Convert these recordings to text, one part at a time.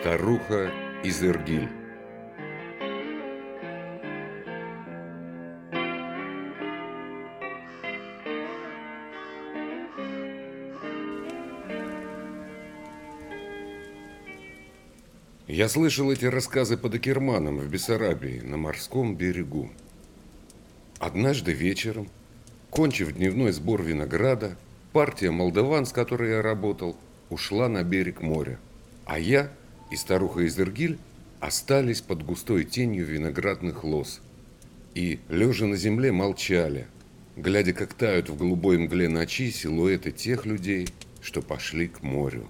Старуха из Иргиль Я слышал эти рассказы под Акерманом в Бессарабии, на морском берегу. Однажды вечером, кончив дневной сбор винограда, партия молдаван, с которой я работал, ушла на берег моря, а я и старуха из Иргиль остались под густой тенью виноградных лоз и, лежа на земле, молчали, глядя, как тают в голубой мгле ночи силуэты тех людей, что пошли к морю.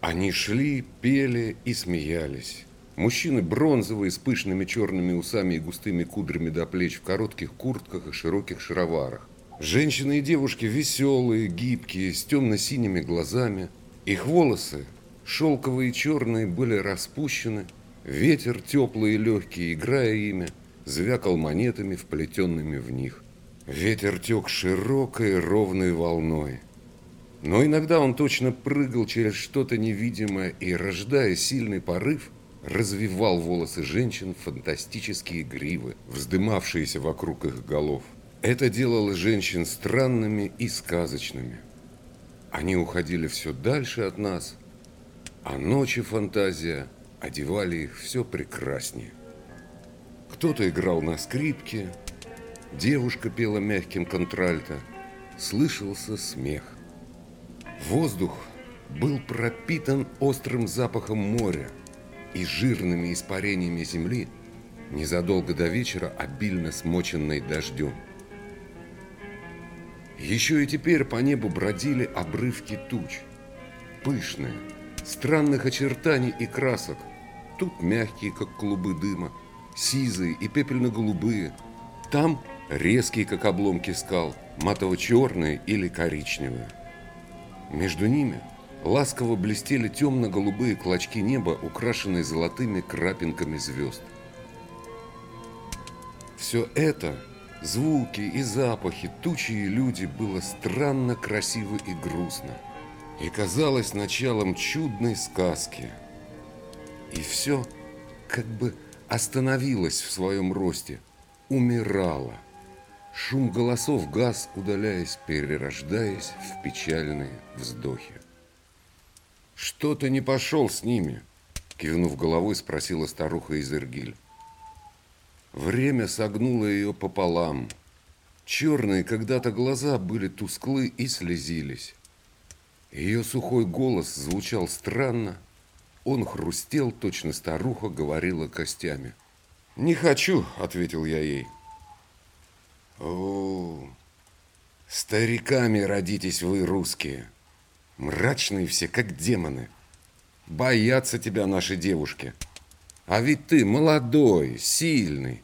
Они шли, пели и смеялись. Мужчины бронзовые, с пышными черными усами и густыми кудрями до плеч, в коротких куртках и широких шароварах. Женщины и девушки веселые, гибкие, с темно-синими глазами. Их волосы, шелковые черные, были распущены. Ветер, теплый и легкий, играя ими, звякал монетами, вплетенными в них. Ветер тек широкой ровной волной. Но иногда он точно прыгал через что-то невидимое и, рождая сильный порыв, развивал волосы женщин фантастические гривы, вздымавшиеся вокруг их голов. Это делало женщин странными и сказочными. Они уходили все дальше от нас, а ночи фантазия одевали их все прекраснее. Кто-то играл на скрипке, девушка пела мягким контральто, слышался смех. Воздух был пропитан острым запахом моря и жирными испарениями земли, незадолго до вечера обильно смоченной дождем. Еще и теперь по небу бродили обрывки туч, пышные, странных очертаний и красок, тут мягкие, как клубы дыма, сизые и пепельно-голубые, там резкие, как обломки скал, матово-черные или коричневые. Между ними ласково блестели темно-голубые клочки неба, украшенные золотыми крапинками звезд. Все это, звуки и запахи, тучи и люди, было странно красиво и грустно. И казалось началом чудной сказки. И все как бы остановилось в своем росте, умирало – Шум голосов газ, удаляясь, перерождаясь в печальные вздохи. «Что ты не пошел с ними?» Кивнув головой, спросила старуха из Иргиль. Время согнуло ее пополам. Черные когда-то глаза были тусклы и слезились. Ее сухой голос звучал странно. Он хрустел, точно старуха говорила костями. «Не хочу», — ответил я ей. О, стариками родитесь вы, русские. Мрачные все, как демоны. Боятся тебя наши девушки. А ведь ты молодой, сильный.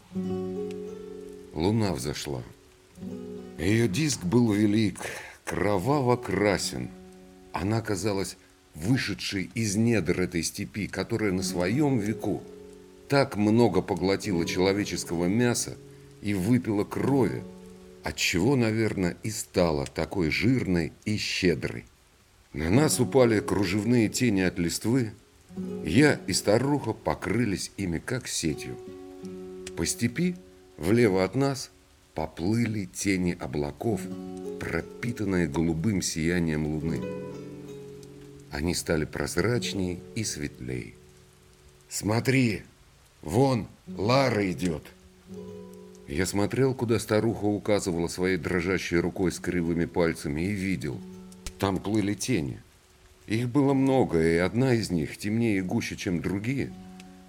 Луна взошла. Ее диск был велик, кроваво красен. Она казалась вышедшей из недр этой степи, которая на своем веку так много поглотила человеческого мяса, и выпила крови, отчего, наверное, и стала такой жирной и щедрой. На нас упали кружевные тени от листвы, я и старуха покрылись ими, как сетью. По степи, влево от нас, поплыли тени облаков, пропитанные голубым сиянием луны. Они стали прозрачнее и светлее. «Смотри, вон Лара идет!» Я смотрел, куда старуха указывала своей дрожащей рукой с кривыми пальцами и видел. Там плыли тени. Их было много, и одна из них, темнее и гуще, чем другие,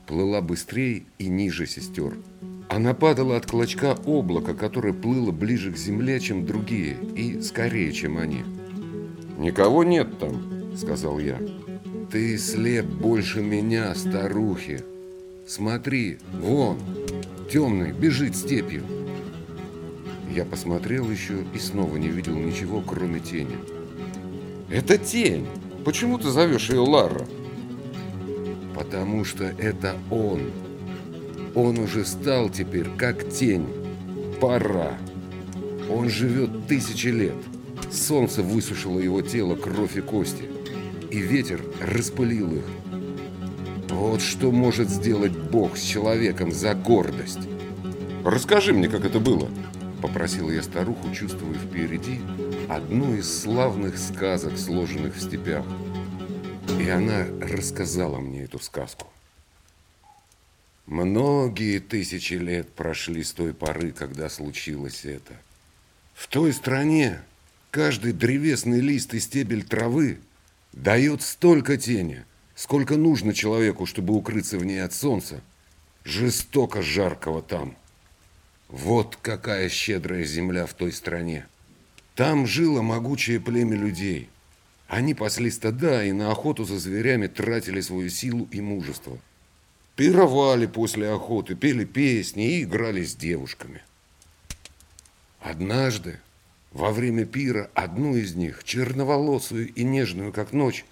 плыла быстрее и ниже сестер. Она падала от клочка облака, которое плыло ближе к земле, чем другие, и скорее, чем они. «Никого нет там», — сказал я. «Ты слеп больше меня, старухи. Смотри, вон!» темный, бежит степью. Я посмотрел еще и снова не видел ничего, кроме тени. Это тень! Почему ты зовешь ее Лара? Потому что это он. Он уже стал теперь как тень. Пора. Он живет тысячи лет. Солнце высушило его тело, кровь и кости. И ветер распылил их. Вот что может сделать Бог с человеком за гордость. Расскажи мне, как это было, попросила я старуху, чувствуя впереди одну из славных сказок, сложенных в степях. И она рассказала мне эту сказку. Многие тысячи лет прошли с той поры, когда случилось это. В той стране каждый древесный лист и стебель травы дает столько тени, сколько нужно человеку, чтобы укрыться в ней от солнца, жестоко жаркого там. Вот какая щедрая земля в той стране. Там жило могучее племя людей. Они пасли стада и на охоту за зверями тратили свою силу и мужество. Пировали после охоты, пели песни и играли с девушками. Однажды, во время пира, одну из них, черноволосую и нежную, как ночь,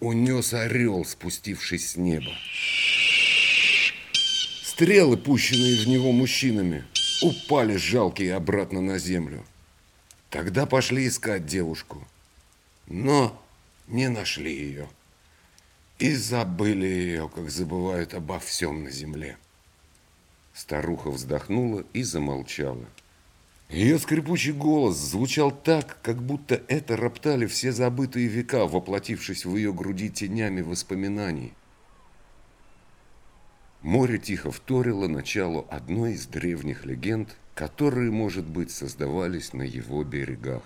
унес орел, спустившись с неба. Стрелы, пущенные в него мужчинами, упали жалкие обратно на землю. Тогда пошли искать девушку, но не нашли ее. И забыли ее, как забывают обо всем на земле. Старуха вздохнула и замолчала. Ее скрипучий голос звучал так, как будто это роптали все забытые века, воплотившись в ее груди тенями воспоминаний. Море тихо вторило началу одной из древних легенд, которые, может быть, создавались на его берегах.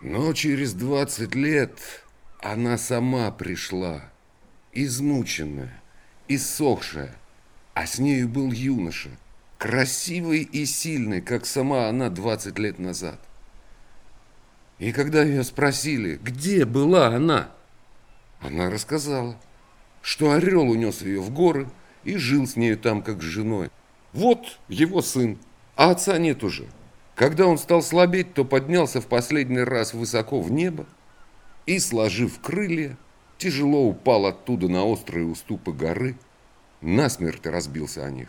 Но через двадцать лет она сама пришла, измученная, иссохшая, а с нею был юноша – красивой и сильной, как сама она 20 лет назад. И когда ее спросили, где была она, она рассказала, что орел унес ее в горы и жил с нею там, как с женой. Вот его сын, а отца нет уже. Когда он стал слабеть, то поднялся в последний раз высоко в небо и, сложив крылья, тяжело упал оттуда на острые уступы горы, насмерть разбился о них.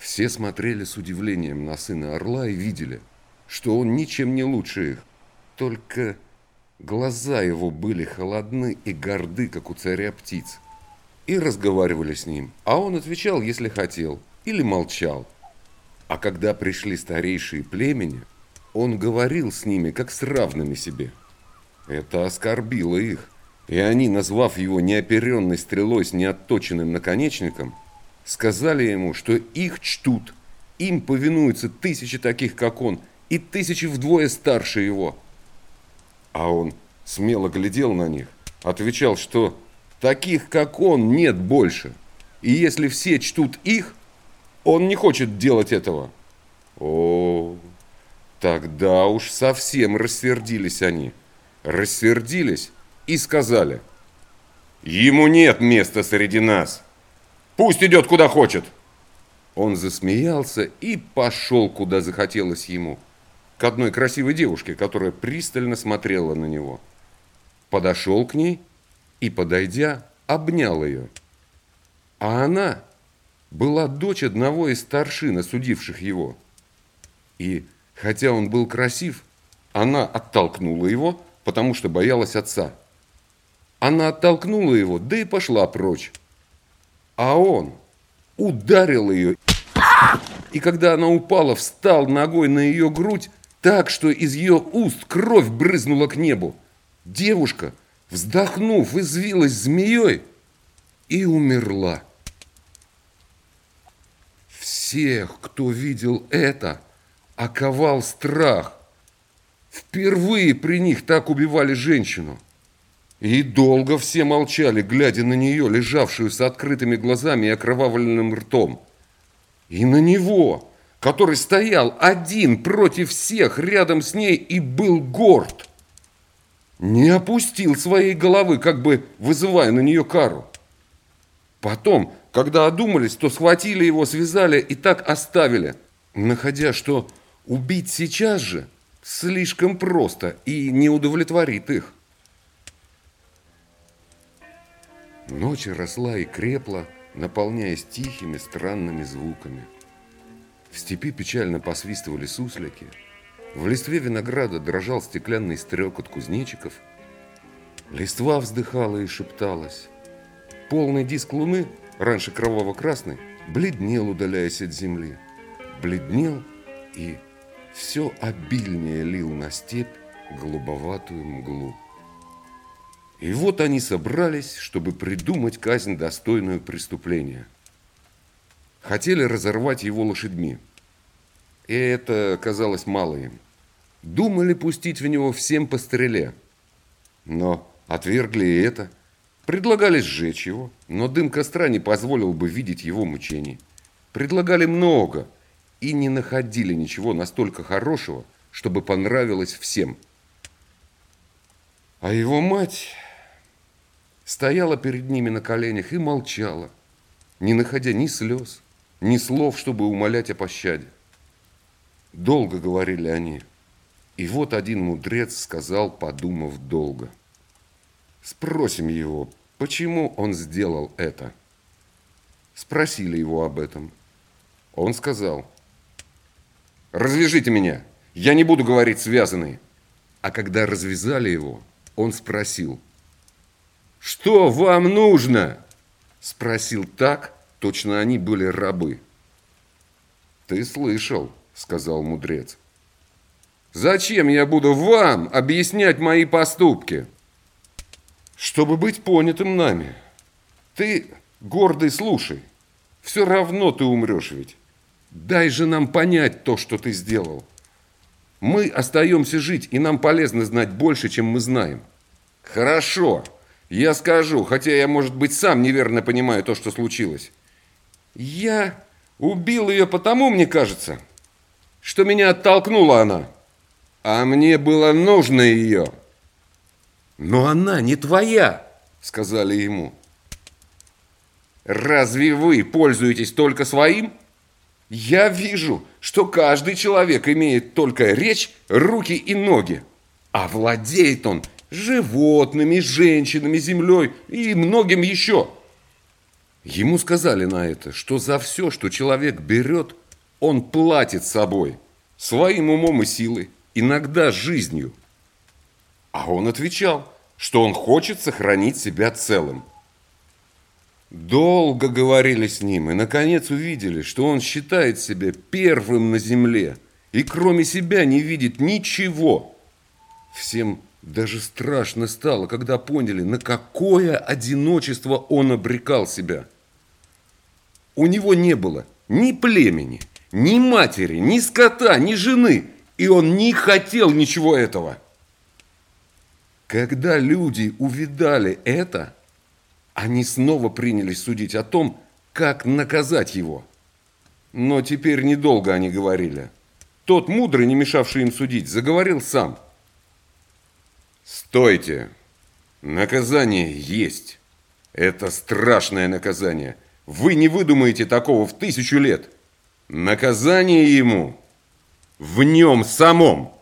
Все смотрели с удивлением на сына орла и видели, что он ничем не лучше их. Только глаза его были холодны и горды, как у царя птиц. И разговаривали с ним, а он отвечал, если хотел, или молчал. А когда пришли старейшие племени, он говорил с ними, как с равными себе. Это оскорбило их, и они, назвав его неоперенной стрелой с неотточенным наконечником, Сказали ему, что их чтут, им повинуются тысячи таких, как он, и тысячи вдвое старше его. А он смело глядел на них, отвечал, что таких, как он, нет больше. И если все чтут их, он не хочет делать этого. О, тогда уж совсем рассердились они. Рассердились и сказали, ему нет места среди нас. Пусть идет куда хочет. Он засмеялся и пошел, куда захотелось ему. К одной красивой девушке, которая пристально смотрела на него. Подошел к ней и, подойдя, обнял ее. А она была дочь одного из старшин, осудивших его. И, хотя он был красив, она оттолкнула его, потому что боялась отца. Она оттолкнула его, да и пошла прочь а он ударил ее. И когда она упала, встал ногой на ее грудь так, что из ее уст кровь брызнула к небу. Девушка, вздохнув, извилась змеей и умерла. Всех, кто видел это, оковал страх. Впервые при них так убивали женщину. И долго все молчали, глядя на нее, лежавшую с открытыми глазами и окровавленным ртом. И на него, который стоял один против всех рядом с ней и был горд. Не опустил своей головы, как бы вызывая на нее кару. Потом, когда одумались, то схватили его, связали и так оставили, находя, что убить сейчас же слишком просто и не удовлетворит их. Ночь росла и крепла, наполняясь тихими странными звуками. В степи печально посвистывали суслики, в листве винограда дрожал стеклянный стрекот кузнечиков, Листва вздыхала и шепталась. Полный диск луны, раньше кроваво-красный, бледнел, удаляясь от земли. Бледнел и все обильнее лил на степь голубоватую мглу. И вот они собрались, чтобы придумать казнь, достойную преступления. Хотели разорвать его лошадьми. И это казалось мало им. Думали пустить в него всем по стреле. Но отвергли и это. Предлагали сжечь его, но дым костра не позволил бы видеть его мучений. Предлагали много и не находили ничего настолько хорошего, чтобы понравилось всем. А его мать стояла перед ними на коленях и молчала, не находя ни слез, ни слов, чтобы умолять о пощаде. Долго говорили они. И вот один мудрец сказал, подумав долго. Спросим его, почему он сделал это. Спросили его об этом. Он сказал, «Развяжите меня, я не буду говорить связанный». А когда развязали его, он спросил – «Что вам нужно?» Спросил так, точно они были рабы. «Ты слышал», — сказал мудрец. «Зачем я буду вам объяснять мои поступки?» «Чтобы быть понятым нами. Ты, гордый, слушай. Все равно ты умрешь ведь. Дай же нам понять то, что ты сделал. Мы остаемся жить, и нам полезно знать больше, чем мы знаем». «Хорошо», я скажу, хотя я, может быть, сам неверно понимаю то, что случилось. Я убил ее потому, мне кажется, что меня оттолкнула она. А мне было нужно ее. Но она не твоя, сказали ему. Разве вы пользуетесь только своим? Я вижу, что каждый человек имеет только речь, руки и ноги. А владеет он животными, женщинами, землей и многим еще. Ему сказали на это, что за все, что человек берет, он платит собой, своим умом и силой, иногда жизнью. А он отвечал, что он хочет сохранить себя целым. Долго говорили с ним и, наконец, увидели, что он считает себя первым на земле и кроме себя не видит ничего. Всем даже страшно стало, когда поняли, на какое одиночество он обрекал себя. У него не было ни племени, ни матери, ни скота, ни жены, и он не хотел ничего этого. Когда люди увидали это, они снова принялись судить о том, как наказать его. Но теперь недолго они говорили. Тот мудрый, не мешавший им судить, заговорил сам – Стойте! Наказание есть. Это страшное наказание. Вы не выдумаете такого в тысячу лет. Наказание ему в нем самом.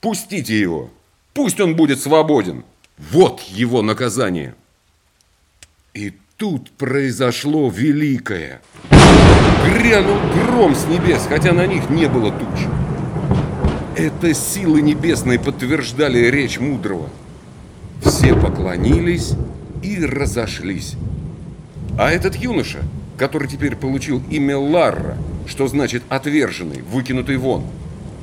Пустите его. Пусть он будет свободен. Вот его наказание. И тут произошло великое. Грянул гром с небес, хотя на них не было туч. Это силы небесные подтверждали речь мудрого. Все поклонились и разошлись. А этот юноша, который теперь получил имя Ларра, что значит «отверженный», «выкинутый вон»,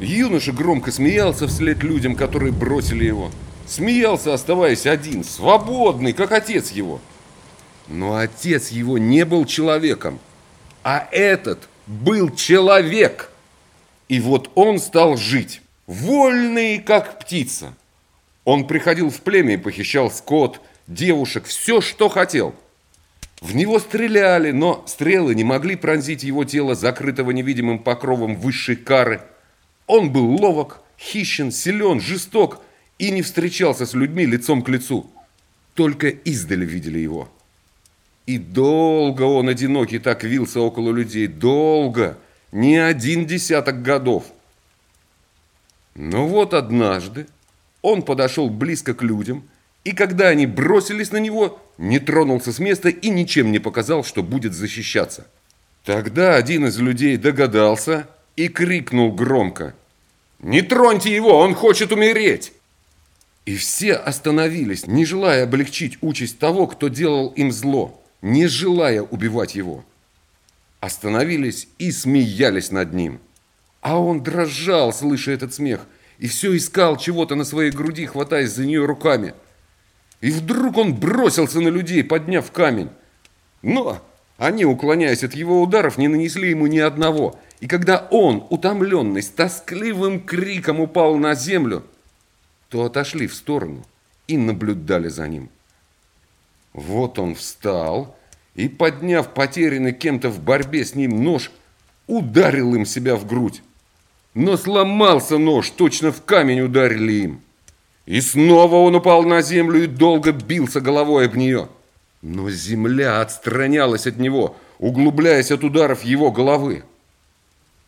юноша громко смеялся вслед людям, которые бросили его. Смеялся, оставаясь один, свободный, как отец его. Но отец его не был человеком, а этот был человек – и вот он стал жить, вольный, как птица. Он приходил в племя и похищал скот, девушек, все, что хотел. В него стреляли, но стрелы не могли пронзить его тело, закрытого невидимым покровом высшей кары. Он был ловок, хищен, силен, жесток и не встречался с людьми лицом к лицу. Только издали видели его. И долго он одинокий так вился около людей, долго – не один десяток годов. Но вот однажды он подошел близко к людям, и когда они бросились на него, не тронулся с места и ничем не показал, что будет защищаться. Тогда один из людей догадался и крикнул громко. «Не троньте его, он хочет умереть!» И все остановились, не желая облегчить участь того, кто делал им зло, не желая убивать его. Остановились и смеялись над ним. А он дрожал, слыша этот смех, и все искал чего-то на своей груди, хватаясь за нее руками. И вдруг он бросился на людей, подняв камень. Но они, уклоняясь от его ударов, не нанесли ему ни одного. И когда он, утомленный, с тоскливым криком упал на землю, то отошли в сторону и наблюдали за ним. Вот он встал и, подняв потерянный кем-то в борьбе с ним нож, ударил им себя в грудь. Но сломался нож, точно в камень ударили им. И снова он упал на землю и долго бился головой об нее. Но земля отстранялась от него, углубляясь от ударов его головы.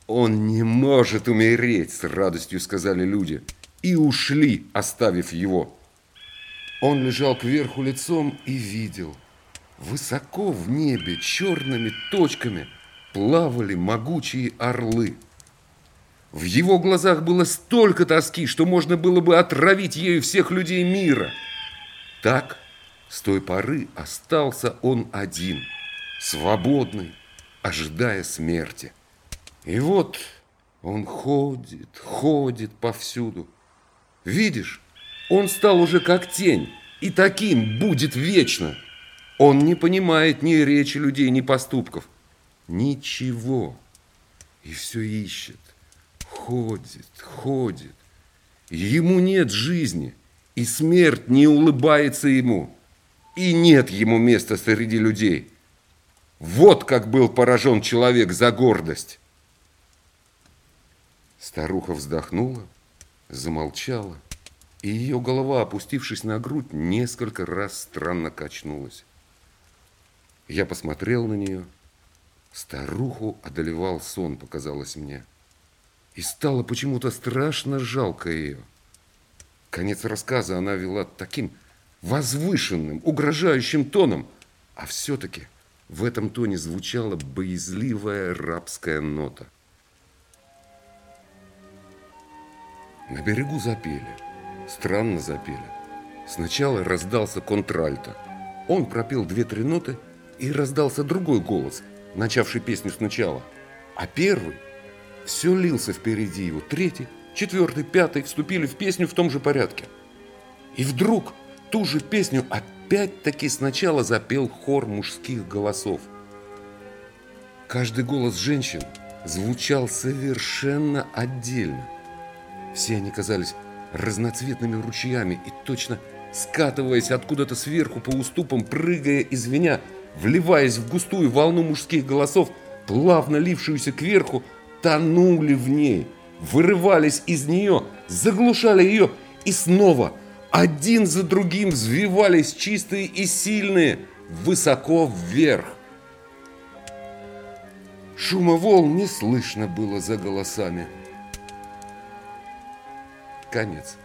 «Он не может умереть», — с радостью сказали люди и ушли, оставив его. Он лежал кверху лицом и видел. Высоко в небе черными точками плавали могучие орлы. В его глазах было столько тоски, что можно было бы отравить ею всех людей мира. Так, с той поры остался он один, свободный, ожидая смерти. И вот он ходит, ходит повсюду, Видишь, он стал уже как тень, и таким будет вечно. Он не понимает ни речи людей, ни поступков. Ничего. И все ищет. Ходит, ходит. Ему нет жизни, и смерть не улыбается ему. И нет ему места среди людей. Вот как был поражен человек за гордость. Старуха вздохнула замолчала, и ее голова, опустившись на грудь, несколько раз странно качнулась. Я посмотрел на нее. Старуху одолевал сон, показалось мне. И стало почему-то страшно жалко ее. Конец рассказа она вела таким возвышенным, угрожающим тоном, а все-таки в этом тоне звучала боязливая рабская нота – На берегу запели. Странно запели. Сначала раздался контральто. Он пропел две-три ноты, и раздался другой голос, начавший песню сначала. А первый все лился впереди его. Третий, четвертый, пятый вступили в песню в том же порядке. И вдруг ту же песню опять-таки сначала запел хор мужских голосов. Каждый голос женщин звучал совершенно отдельно – все они казались разноцветными ручьями и точно скатываясь откуда-то сверху по уступам, прыгая и звеня, вливаясь в густую волну мужских голосов, плавно лившуюся кверху, тонули в ней, вырывались из нее, заглушали ее и снова один за другим взвивались чистые и сильные высоко вверх. Шума волн не слышно было за голосами. Конец.